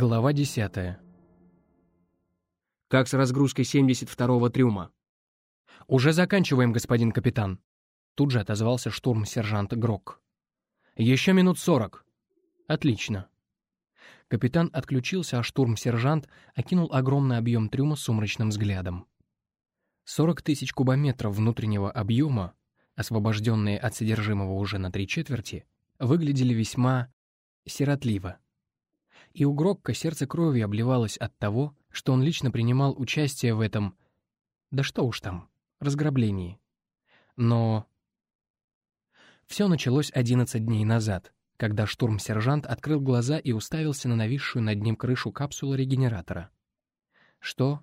Глава 10. Как с разгрузкой 72-го трюма? Уже заканчиваем, господин капитан. Тут же отозвался штурм-сержант Грок. Еще минут сорок. Отлично. Капитан отключился, а штурм-сержант окинул огромный объем трюма сумрачным взглядом. 40 тысяч кубометров внутреннего объема, освобожденные от содержимого уже на три четверти, выглядели весьма сиротливо и у Грокка сердце кровью обливалось от того, что он лично принимал участие в этом... Да что уж там, разграблении. Но... Все началось 11 дней назад, когда штурм-сержант открыл глаза и уставился на нависшую над ним крышу капсулы регенератора. Что?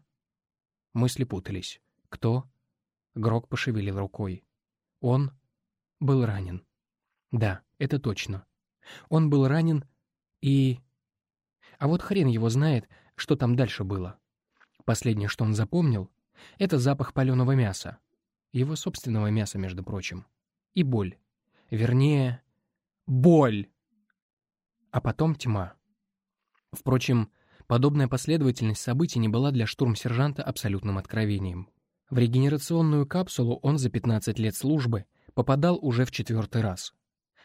Мысли путались. Кто? Грок пошевелил рукой. Он был ранен. Да, это точно. Он был ранен и... А вот хрен его знает, что там дальше было. Последнее, что он запомнил, — это запах паленого мяса. Его собственного мяса, между прочим. И боль. Вернее, боль! А потом тьма. Впрочем, подобная последовательность событий не была для штурм-сержанта абсолютным откровением. В регенерационную капсулу он за 15 лет службы попадал уже в четвертый раз.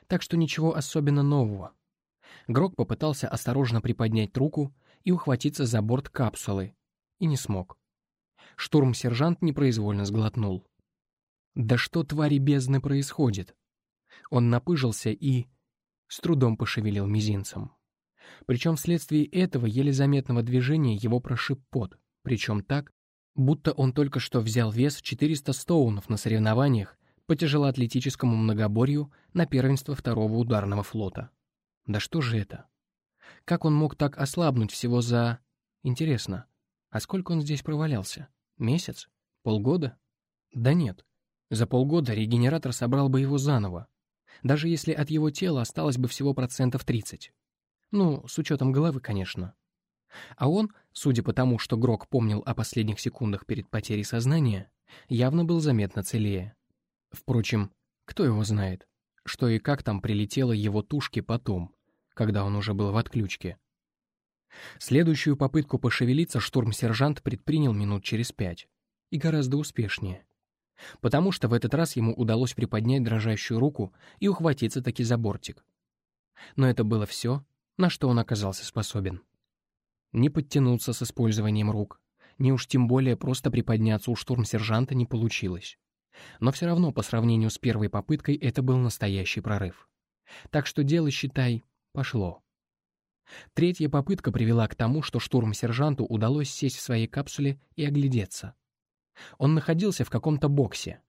Так что ничего особенно нового — Грок попытался осторожно приподнять руку и ухватиться за борт капсулы, и не смог. Штурм-сержант непроизвольно сглотнул. «Да что, твари бездны, происходит?» Он напыжился и... с трудом пошевелил мизинцем. Причем вследствие этого еле заметного движения его прошиб пот, причем так, будто он только что взял вес 400 стоунов на соревнованиях по тяжелоатлетическому многоборью на первенство второго ударного флота. Да что же это? Как он мог так ослабнуть всего за... Интересно, а сколько он здесь провалялся? Месяц? Полгода? Да нет. За полгода регенератор собрал бы его заново. Даже если от его тела осталось бы всего процентов 30. Ну, с учетом головы, конечно. А он, судя по тому, что Грок помнил о последних секундах перед потерей сознания, явно был заметно целее. Впрочем, кто его знает, что и как там прилетело его тушке потом, когда он уже был в отключке. Следующую попытку пошевелиться штурм-сержант предпринял минут через пять. И гораздо успешнее. Потому что в этот раз ему удалось приподнять дрожащую руку и ухватиться таки за бортик. Но это было все, на что он оказался способен. Не подтянуться с использованием рук, ни уж тем более просто приподняться у штурм-сержанта не получилось. Но все равно по сравнению с первой попыткой это был настоящий прорыв. Так что дело, считай, Пошло. Третья попытка привела к тому, что штурм-сержанту удалось сесть в своей капсуле и оглядеться. Он находился в каком-то боксе.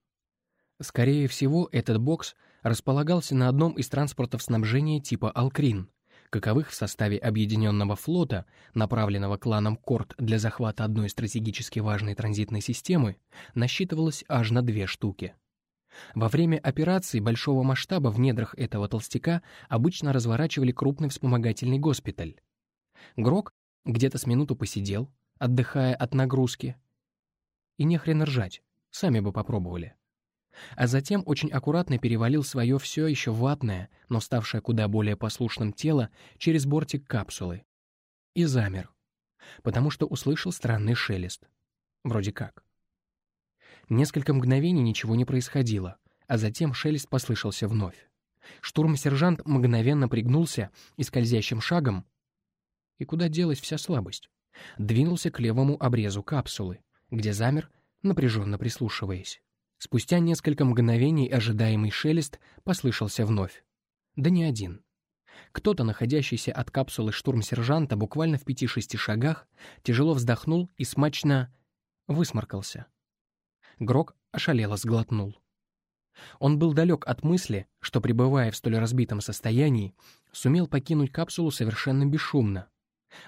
Скорее всего, этот бокс располагался на одном из транспортов снабжения типа «Алкрин», каковых в составе объединенного флота, направленного кланом Корт для захвата одной стратегически важной транзитной системы, насчитывалось аж на две штуки. Во время операций большого масштаба в недрах этого толстяка обычно разворачивали крупный вспомогательный госпиталь. Грок где-то с минуту посидел, отдыхая от нагрузки. И не хрен ржать, сами бы попробовали. А затем очень аккуратно перевалил свое все еще ватное, но ставшее куда более послушным тело через бортик капсулы. И замер, потому что услышал странный шелест. Вроде как. Несколько мгновений ничего не происходило, а затем шелест послышался вновь. Штурм-сержант мгновенно пригнулся и скользящим шагом... И куда делась вся слабость? Двинулся к левому обрезу капсулы, где замер, напряженно прислушиваясь. Спустя несколько мгновений ожидаемый шелест послышался вновь. Да не один. Кто-то, находящийся от капсулы штурм-сержанта буквально в пяти-шести шагах, тяжело вздохнул и смачно высморкался. Грок ошалело сглотнул. Он был далек от мысли, что, пребывая в столь разбитом состоянии, сумел покинуть капсулу совершенно бесшумно.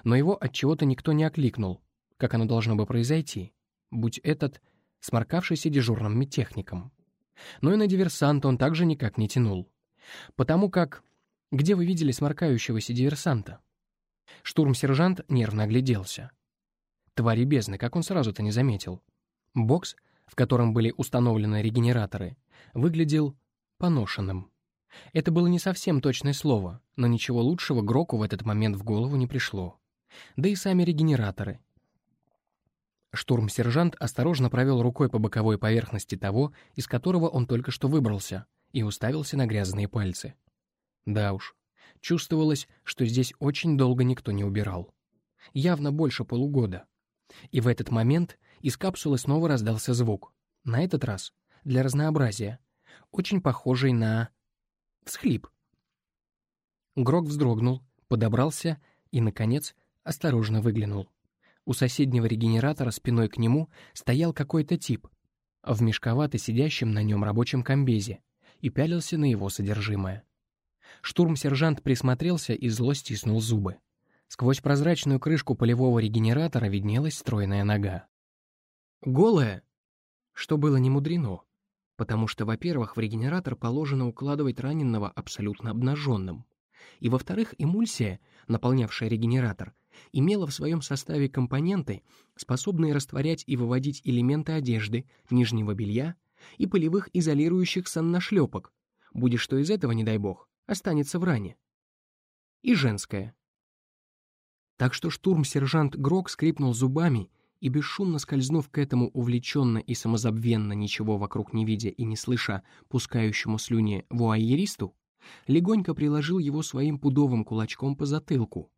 Но его от чего то никто не окликнул, как оно должно бы произойти, будь этот сморкавшийся дежурным медтехником. Но и на диверсанта он также никак не тянул. Потому как... Где вы видели сморкающегося диверсанта? Штурм-сержант нервно огляделся. Твари бездны, как он сразу-то не заметил. Бокс в котором были установлены регенераторы, выглядел поношенным. Это было не совсем точное слово, но ничего лучшего Гроку в этот момент в голову не пришло. да и сами регенераторы. Штурм-сержант осторожно провел рукой по боковой поверхности того, из которого он только что выбрался, и уставился на грязные пальцы. Да уж, чувствовалось, что здесь очень долго никто не убирал. Явно больше полугода. И в этот момент из капсулы снова раздался звук. На этот раз, для разнообразия, очень похожий на... всхлип. Грок вздрогнул, подобрался и, наконец, осторожно выглянул. У соседнего регенератора спиной к нему стоял какой-то тип, в мешковато сидящем на нем рабочем комбезе, и пялился на его содержимое. Штурм-сержант присмотрелся и зло стиснул зубы. Сквозь прозрачную крышку полевого регенератора виднелась стройная нога. Голая, что было не мудрено, потому что, во-первых, в регенератор положено укладывать раненого абсолютно обнаженным, и, во-вторых, эмульсия, наполнявшая регенератор, имела в своем составе компоненты, способные растворять и выводить элементы одежды, нижнего белья и полевых изолирующих санношлепок, будет что из этого, не дай бог, останется в ране. И женская. Так что штурм-сержант Грок скрипнул зубами и, бесшумно скользнув к этому увлеченно и самозабвенно, ничего вокруг не видя и не слыша, пускающему слюни вуайеристу, легонько приложил его своим пудовым кулачком по затылку.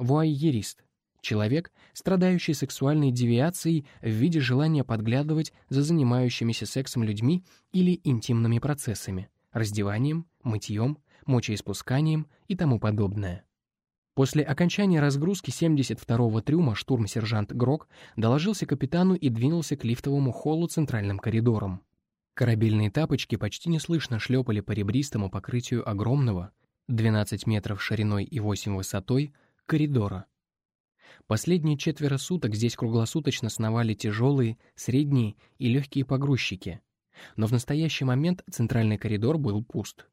Вуайерист — человек, страдающий сексуальной девиацией в виде желания подглядывать за занимающимися сексом людьми или интимными процессами, раздеванием, мытьем, мочеиспусканием и тому подобное. После окончания разгрузки 72-го трюма штурм-сержант Грок доложился капитану и двинулся к лифтовому холлу центральным коридором. Корабельные тапочки почти неслышно шлепали по ребристому покрытию огромного, 12 метров шириной и 8 высотой, коридора. Последние четверо суток здесь круглосуточно сновали тяжелые, средние и легкие погрузчики, но в настоящий момент центральный коридор был пуст.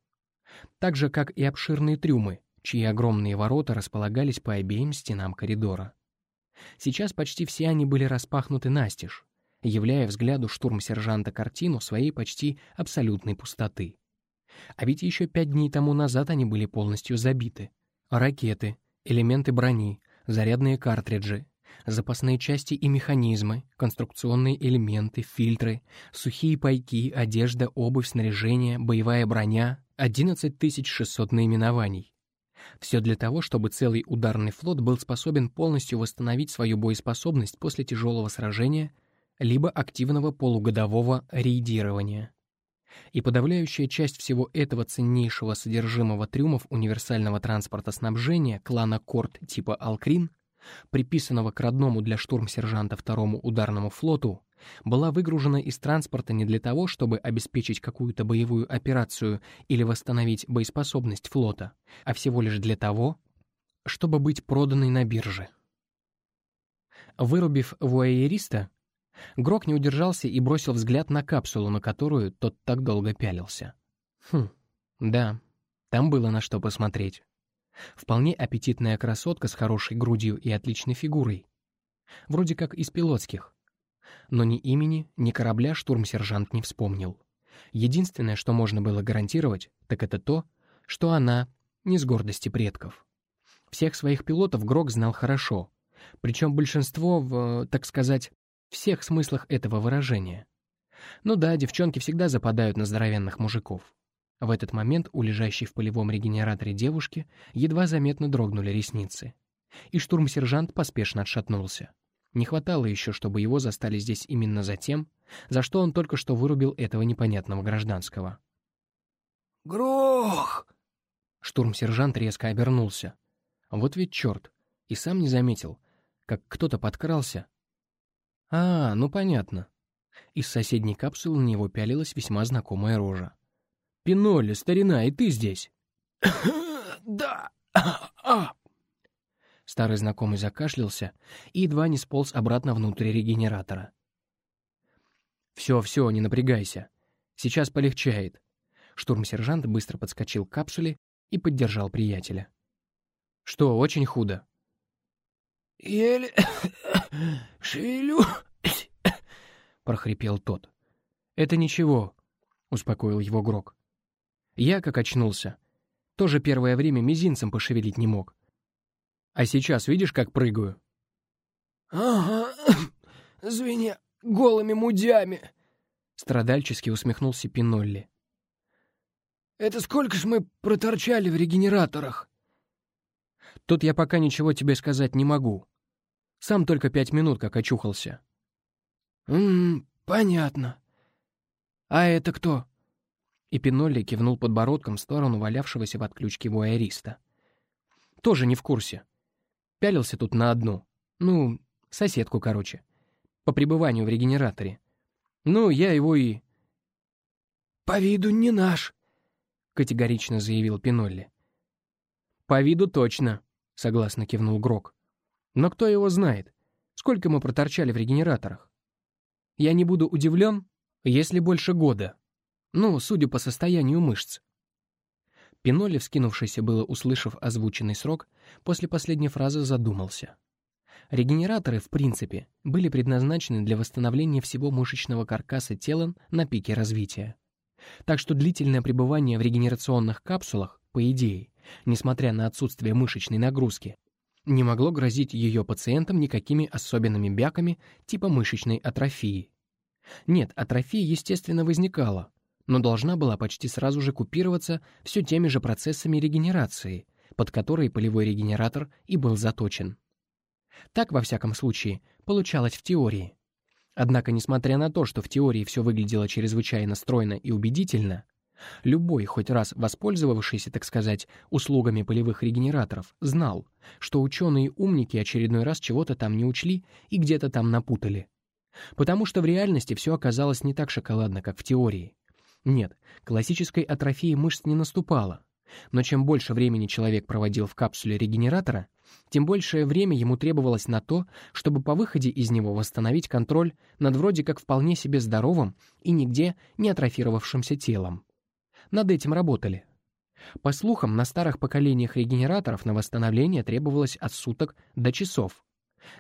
Так же, как и обширные трюмы, чьи огромные ворота располагались по обеим стенам коридора. Сейчас почти все они были распахнуты настежь, являя взгляду штурм-сержанта картину своей почти абсолютной пустоты. А ведь еще пять дней тому назад они были полностью забиты. Ракеты, элементы брони, зарядные картриджи, запасные части и механизмы, конструкционные элементы, фильтры, сухие пайки, одежда, обувь, снаряжение, боевая броня, 11 600 наименований. Все для того, чтобы целый ударный флот был способен полностью восстановить свою боеспособность после тяжелого сражения либо активного полугодового рейдирования. И подавляющая часть всего этого ценнейшего содержимого трюмов универсального транспорта снабжения клана Корт типа Алкрин, приписанного к родному для штурм-сержанта второму ударному флоту, была выгружена из транспорта не для того, чтобы обеспечить какую-то боевую операцию или восстановить боеспособность флота, а всего лишь для того, чтобы быть проданной на бирже. Вырубив вуайериста, Грок не удержался и бросил взгляд на капсулу, на которую тот так долго пялился. Хм, да, там было на что посмотреть. Вполне аппетитная красотка с хорошей грудью и отличной фигурой. Вроде как из пилотских но ни имени, ни корабля штурм-сержант не вспомнил. Единственное, что можно было гарантировать, так это то, что она не с гордости предков. Всех своих пилотов Грок знал хорошо, причем большинство в, так сказать, всех смыслах этого выражения. Ну да, девчонки всегда западают на здоровенных мужиков. В этот момент у лежащей в полевом регенераторе девушки едва заметно дрогнули ресницы. И штурм-сержант поспешно отшатнулся. Не хватало еще, чтобы его застали здесь именно за тем, за что он только что вырубил этого непонятного гражданского. «Грох!» Штурм-сержант резко обернулся. Вот ведь черт, и сам не заметил, как кто-то подкрался. А, ну понятно. Из соседней капсулы на него пялилась весьма знакомая рожа. «Пиноли, старина, и ты здесь?» «Да! А, Старый знакомый закашлялся и едва не сполз обратно внутрь регенератора. «Все, все, не напрягайся. Сейчас полегчает». Штурм-сержант быстро подскочил к капсуле и поддержал приятеля. «Что, очень худо?» «Еле шевелю», — прохрипел тот. «Это ничего», — успокоил его Грок. «Я, как очнулся, тоже первое время мизинцем пошевелить не мог. А сейчас видишь, как прыгаю?» «Ага, звеня голыми мудями!» Страдальчески усмехнулся Пинолли. «Это сколько ж мы проторчали в регенераторах?» «Тут я пока ничего тебе сказать не могу. Сам только пять минут как очухался». «М-м, понятно. А это кто?» И Пинолли кивнул подбородком в сторону валявшегося в отключке вуайериста. «Тоже не в курсе. Пялился тут на одну. Ну, соседку, короче. По пребыванию в регенераторе. Ну, я его и...» «По виду не наш», — категорично заявил Пинолли. «По виду точно», — согласно кивнул Грок. «Но кто его знает? Сколько мы проторчали в регенераторах? Я не буду удивлен, если больше года. Ну, судя по состоянию мышц». Пинолли, вскинувшийся было, услышав озвученный срок, после последней фразы задумался. Регенераторы, в принципе, были предназначены для восстановления всего мышечного каркаса тела на пике развития. Так что длительное пребывание в регенерационных капсулах, по идее, несмотря на отсутствие мышечной нагрузки, не могло грозить ее пациентам никакими особенными бяками типа мышечной атрофии. Нет, атрофия, естественно, возникала, но должна была почти сразу же купироваться все теми же процессами регенерации, под которые полевой регенератор и был заточен. Так, во всяком случае, получалось в теории. Однако, несмотря на то, что в теории все выглядело чрезвычайно стройно и убедительно, любой, хоть раз воспользовавшийся, так сказать, услугами полевых регенераторов, знал, что ученые-умники очередной раз чего-то там не учли и где-то там напутали. Потому что в реальности все оказалось не так шоколадно, как в теории. Нет, классической атрофии мышц не наступало. Но чем больше времени человек проводил в капсуле регенератора, тем большее время ему требовалось на то, чтобы по выходе из него восстановить контроль над вроде как вполне себе здоровым и нигде не атрофировавшимся телом. Над этим работали. По слухам, на старых поколениях регенераторов на восстановление требовалось от суток до часов.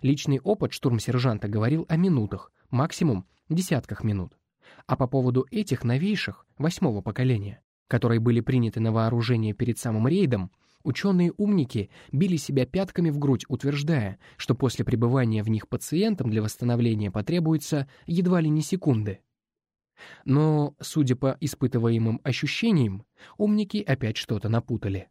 Личный опыт штурмсержанта говорил о минутах, максимум десятках минут. А по поводу этих новейших, восьмого поколения, которые были приняты на вооружение перед самым рейдом, Ученые-умники били себя пятками в грудь, утверждая, что после пребывания в них пациентам для восстановления потребуется едва ли не секунды. Но, судя по испытываемым ощущениям, умники опять что-то напутали.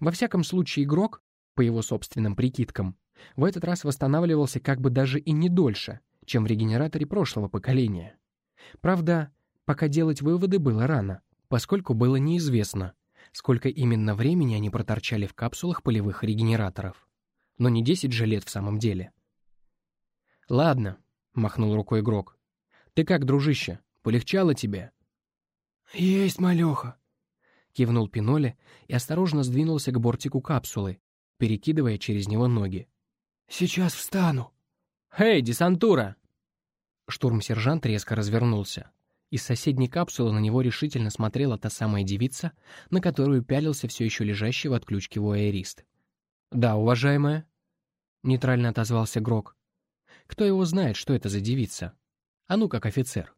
Во всяком случае, игрок, по его собственным прикидкам, в этот раз восстанавливался как бы даже и не дольше, чем в регенераторе прошлого поколения. Правда, пока делать выводы было рано, поскольку было неизвестно, сколько именно времени они проторчали в капсулах полевых регенераторов. Но не 10 же лет в самом деле. «Ладно», — махнул рукой игрок. «Ты как, дружище, полегчало тебе?» «Есть, малеха», — кивнул Пиноли и осторожно сдвинулся к бортику капсулы, перекидывая через него ноги. «Сейчас встану». «Эй, десантура!» Штурм-сержант резко развернулся. Из соседней капсулы на него решительно смотрела та самая девица, на которую пялился все еще лежащий в отключке вуайерист. «Да, уважаемая», — нейтрально отозвался Грок. «Кто его знает, что это за девица? А ну как офицер».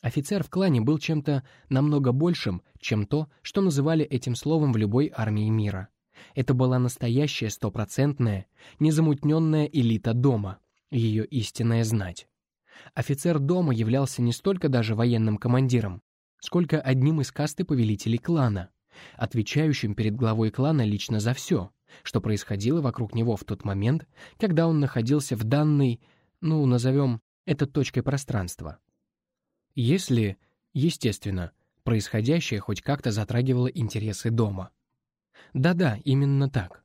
Офицер в клане был чем-то намного большим, чем то, что называли этим словом в любой армии мира. Это была настоящая стопроцентная, незамутненная элита дома, ее истинная знать. Офицер дома являлся не столько даже военным командиром, сколько одним из касты повелителей клана, отвечающим перед главой клана лично за все, что происходило вокруг него в тот момент, когда он находился в данной, ну, назовем это точкой пространства. Если, естественно, происходящее хоть как-то затрагивало интересы дома. Да-да, именно так.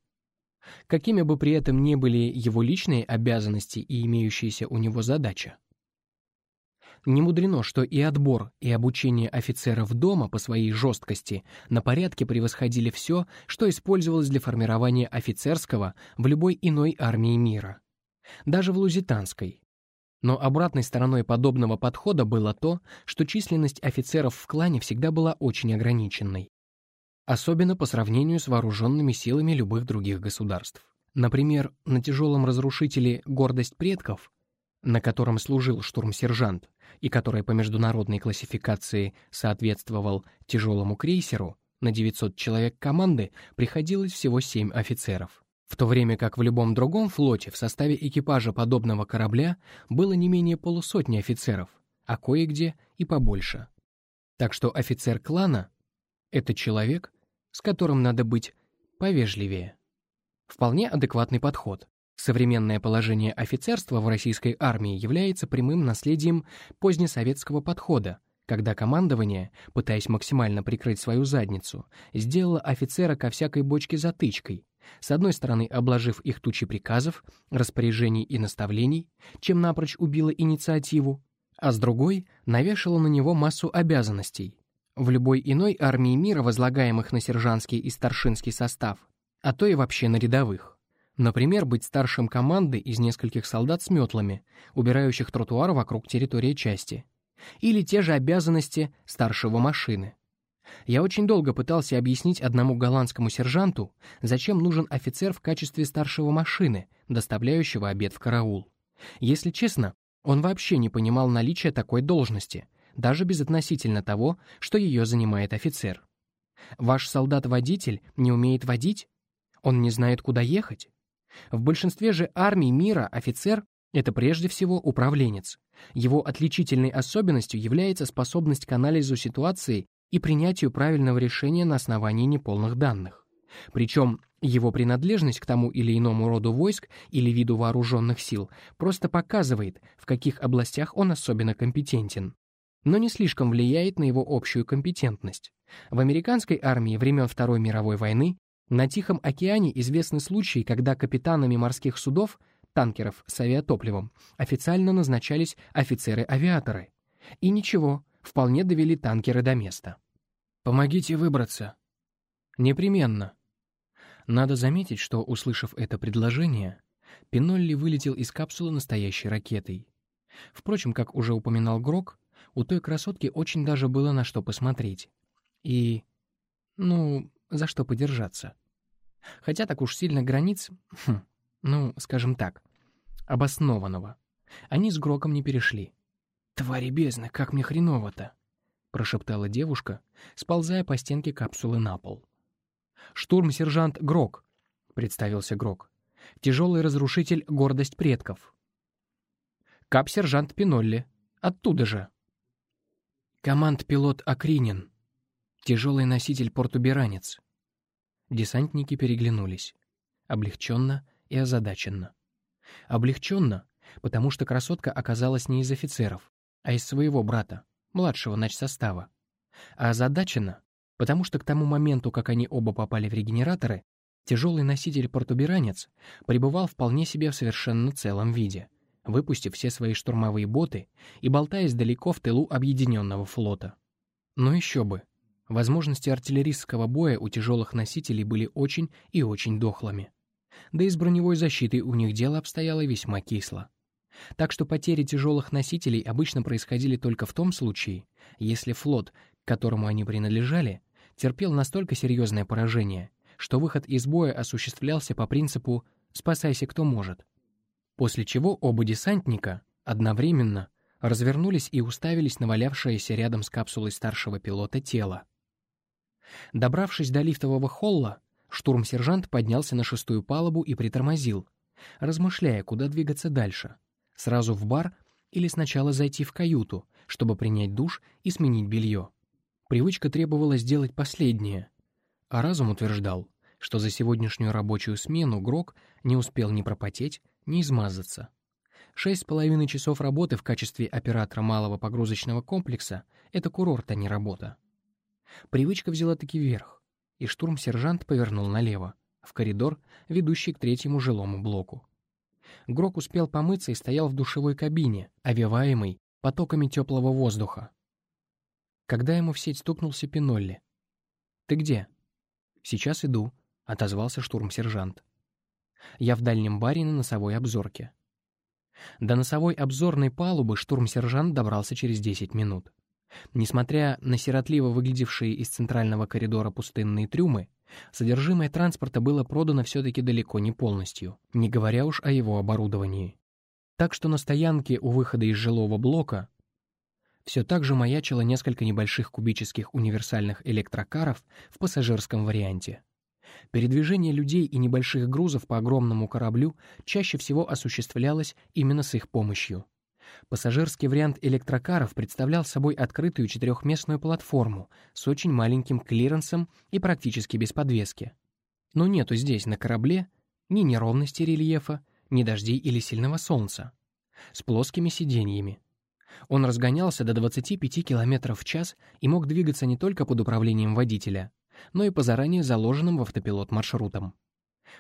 Какими бы при этом ни были его личные обязанности и имеющаяся у него задача. Не мудрено, что и отбор, и обучение офицеров дома по своей жесткости на порядке превосходили все, что использовалось для формирования офицерского в любой иной армии мира. Даже в Лузитанской. Но обратной стороной подобного подхода было то, что численность офицеров в клане всегда была очень ограниченной. Особенно по сравнению с вооруженными силами любых других государств. Например, на тяжелом разрушителе «Гордость предков» на котором служил штурмсержант и который по международной классификации соответствовал тяжелому крейсеру, на 900 человек команды приходилось всего 7 офицеров. В то время как в любом другом флоте в составе экипажа подобного корабля было не менее полусотни офицеров, а кое-где и побольше. Так что офицер клана — это человек, с которым надо быть повежливее. Вполне адекватный подход. Современное положение офицерства в российской армии является прямым наследием позднесоветского подхода, когда командование, пытаясь максимально прикрыть свою задницу, сделало офицера ко всякой бочке затычкой, с одной стороны обложив их тучей приказов, распоряжений и наставлений, чем напрочь убило инициативу, а с другой навешало на него массу обязанностей. В любой иной армии мира, возлагаемых на сержантский и старшинский состав, а то и вообще на рядовых. Например, быть старшим команды из нескольких солдат с метлами, убирающих тротуар вокруг территории части. Или те же обязанности старшего машины. Я очень долго пытался объяснить одному голландскому сержанту, зачем нужен офицер в качестве старшего машины, доставляющего обед в караул. Если честно, он вообще не понимал наличия такой должности, даже безотносительно того, что ее занимает офицер. Ваш солдат-водитель не умеет водить? Он не знает, куда ехать? В большинстве же армий мира офицер — это прежде всего управленец. Его отличительной особенностью является способность к анализу ситуации и принятию правильного решения на основании неполных данных. Причем его принадлежность к тому или иному роду войск или виду вооруженных сил просто показывает, в каких областях он особенно компетентен. Но не слишком влияет на его общую компетентность. В американской армии времен Второй мировой войны на Тихом океане известны случаи, когда капитанами морских судов, танкеров с авиатопливом, официально назначались офицеры-авиаторы. И ничего, вполне довели танкеры до места. «Помогите выбраться». «Непременно». Надо заметить, что, услышав это предложение, Пинолли вылетел из капсулы настоящей ракетой. Впрочем, как уже упоминал Грок, у той красотки очень даже было на что посмотреть. И... ну, за что подержаться. Хотя так уж сильно границ, хм, ну, скажем так, обоснованного, они с Гроком не перешли. «Твари бездны, как мне хреново-то!» — прошептала девушка, сползая по стенке капсулы на пол. «Штурм-сержант Грок», — представился Грок. «Тяжелый разрушитель — гордость предков». «Кап-сержант Пинолли. Оттуда же». «Команд-пилот Акринин. Тяжелый носитель портуберанец. Десантники переглянулись. Облегченно и озадаченно. Облегченно, потому что красотка оказалась не из офицеров, а из своего брата, младшего начсостава. А озадаченно, потому что к тому моменту, как они оба попали в регенераторы, тяжелый носитель-портуберанец пребывал вполне себе в совершенно целом виде, выпустив все свои штурмовые боты и болтаясь далеко в тылу объединенного флота. Но еще бы, Возможности артиллерийского боя у тяжелых носителей были очень и очень дохлыми. Да и с броневой защитой у них дело обстояло весьма кисло. Так что потери тяжелых носителей обычно происходили только в том случае, если флот, к которому они принадлежали, терпел настолько серьезное поражение, что выход из боя осуществлялся по принципу «спасайся кто может». После чего оба десантника одновременно развернулись и уставились на валявшееся рядом с капсулой старшего пилота тело. Добравшись до лифтового холла, штурм-сержант поднялся на шестую палубу и притормозил, размышляя, куда двигаться дальше. Сразу в бар или сначала зайти в каюту, чтобы принять душ и сменить белье. Привычка требовала сделать последнее. А разум утверждал, что за сегодняшнюю рабочую смену Грок не успел ни пропотеть, ни измазаться. Шесть с половиной часов работы в качестве оператора малого погрузочного комплекса — это курорт, а не работа. Привычка взяла таки верх, и штурм-сержант повернул налево, в коридор, ведущий к третьему жилому блоку. Грок успел помыться и стоял в душевой кабине, овиваемой потоками теплого воздуха. Когда ему в сеть стукнулся Пинолли. «Ты где?» «Сейчас иду», — отозвался штурм-сержант. «Я в дальнем баре на носовой обзорке». До носовой обзорной палубы штурм-сержант добрался через 10 минут. Несмотря на сиротливо выглядевшие из центрального коридора пустынные трюмы, содержимое транспорта было продано все-таки далеко не полностью, не говоря уж о его оборудовании. Так что на стоянке у выхода из жилого блока все так же маячило несколько небольших кубических универсальных электрокаров в пассажирском варианте. Передвижение людей и небольших грузов по огромному кораблю чаще всего осуществлялось именно с их помощью. Пассажирский вариант электрокаров представлял собой открытую четырехместную платформу с очень маленьким клиренсом и практически без подвески. Но нету здесь на корабле ни неровности рельефа, ни дождей или сильного солнца. С плоскими сиденьями. Он разгонялся до 25 км в час и мог двигаться не только под управлением водителя, но и по заранее заложенным в автопилот маршрутам.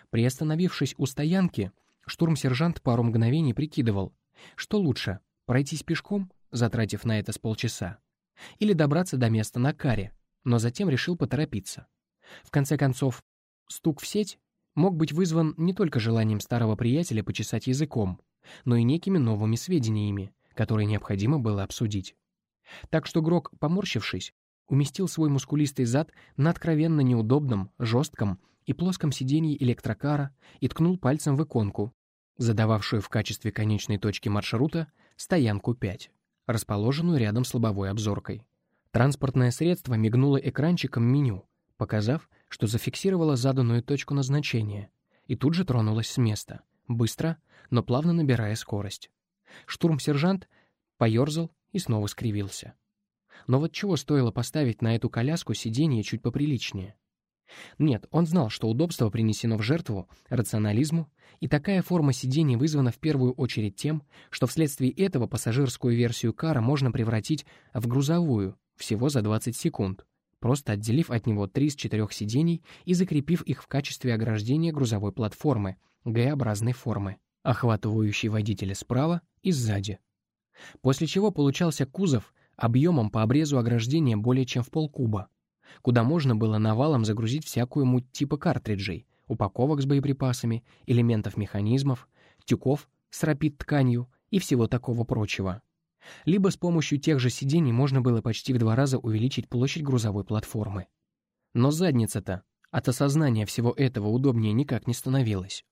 Приостановившись у стоянки, штурм-сержант пару мгновений прикидывал, что лучше — пройтись пешком, затратив на это с полчаса, или добраться до места на каре, но затем решил поторопиться. В конце концов, стук в сеть мог быть вызван не только желанием старого приятеля почесать языком, но и некими новыми сведениями, которые необходимо было обсудить. Так что Грок, поморщившись, уместил свой мускулистый зад на откровенно неудобном, жестком и плоском сиденье электрокара и ткнул пальцем в иконку, задававшую в качестве конечной точки маршрута стоянку 5, расположенную рядом с лобовой обзоркой. Транспортное средство мигнуло экранчиком меню, показав, что зафиксировало заданную точку назначения, и тут же тронулось с места, быстро, но плавно набирая скорость. Штурм-сержант поерзал и снова скривился. Но вот чего стоило поставить на эту коляску сиденье чуть поприличнее? Нет, он знал, что удобство принесено в жертву рационализму, и такая форма сидений вызвана в первую очередь тем, что вследствие этого пассажирскую версию кара можно превратить в грузовую всего за 20 секунд, просто отделив от него три из четырех сидений и закрепив их в качестве ограждения грузовой платформы Г-образной формы, охватывающей водителя справа и сзади. После чего получался кузов объемом по обрезу ограждения более чем в полкуба, куда можно было навалом загрузить всякую муть типа картриджей, упаковок с боеприпасами, элементов механизмов, тюков с рапид-тканью и всего такого прочего. Либо с помощью тех же сидений можно было почти в два раза увеличить площадь грузовой платформы. Но задница-то от осознания всего этого удобнее никак не становилась.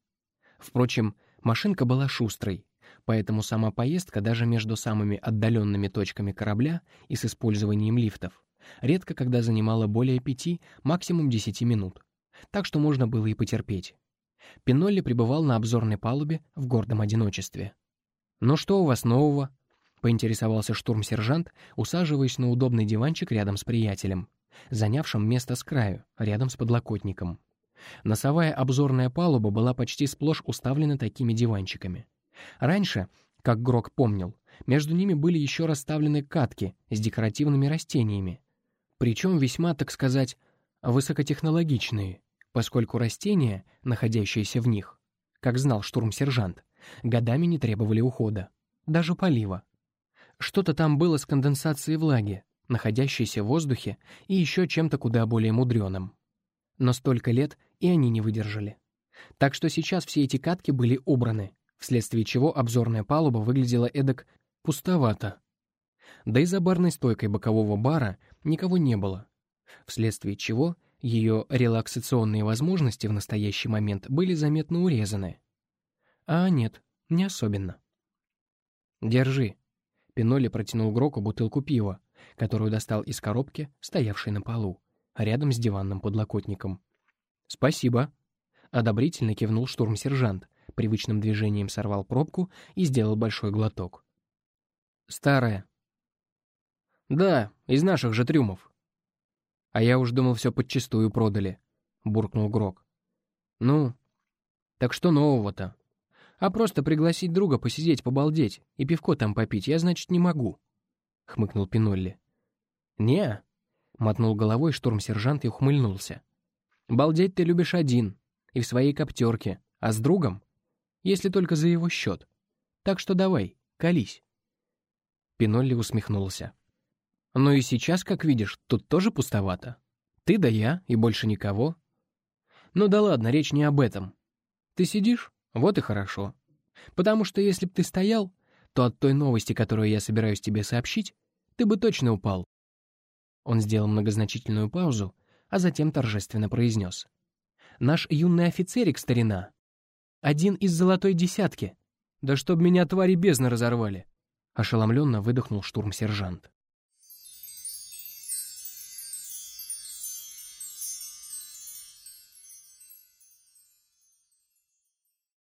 Впрочем, машинка была шустрой, поэтому сама поездка даже между самыми отдаленными точками корабля и с использованием лифтов редко когда занимала более пяти, максимум десяти минут, так что можно было и потерпеть. Пинолли пребывал на обзорной палубе в гордом одиночестве. «Ну что у вас нового?» — поинтересовался штурм-сержант, усаживаясь на удобный диванчик рядом с приятелем, занявшим место с краю, рядом с подлокотником. Носовая обзорная палуба была почти сплошь уставлена такими диванчиками. Раньше, как Грок помнил, между ними были еще расставлены катки с декоративными растениями, причем весьма, так сказать, высокотехнологичные, поскольку растения, находящиеся в них, как знал штурм-сержант, годами не требовали ухода, даже полива. Что-то там было с конденсацией влаги, находящейся в воздухе и еще чем-то куда более мудреным. Но столько лет и они не выдержали. Так что сейчас все эти катки были убраны, вследствие чего обзорная палуба выглядела эдак пустовато. Да и за барной стойкой бокового бара никого не было, вследствие чего ее релаксационные возможности в настоящий момент были заметно урезаны. А нет, не особенно. «Держи». Пиноли протянул Гроку бутылку пива, которую достал из коробки, стоявшей на полу, рядом с диванным подлокотником. «Спасибо», — одобрительно кивнул штурм-сержант, привычным движением сорвал пробку и сделал большой глоток. «Старая». «Да, из наших же трюмов». «А я уж думал, все подчистую продали», — буркнул Грок. «Ну, так что нового-то? А просто пригласить друга посидеть, побалдеть и пивко там попить я, значит, не могу», — хмыкнул Пинолли. «Не», — мотнул головой штурм-сержант и ухмыльнулся. «Балдеть ты любишь один, и в своей коптерке, а с другом если только за его счет. Так что давай, колись». Пинолли усмехнулся. «Ну и сейчас, как видишь, тут тоже пустовато. Ты да я, и больше никого. Ну да ладно, речь не об этом. Ты сидишь? Вот и хорошо. Потому что если б ты стоял, то от той новости, которую я собираюсь тебе сообщить, ты бы точно упал». Он сделал многозначительную паузу, а затем торжественно произнес. «Наш юный офицерик, старина, один из золотой десятки. Да чтоб меня твари бездны разорвали!» Ошеломленно выдохнул штурм-сержант.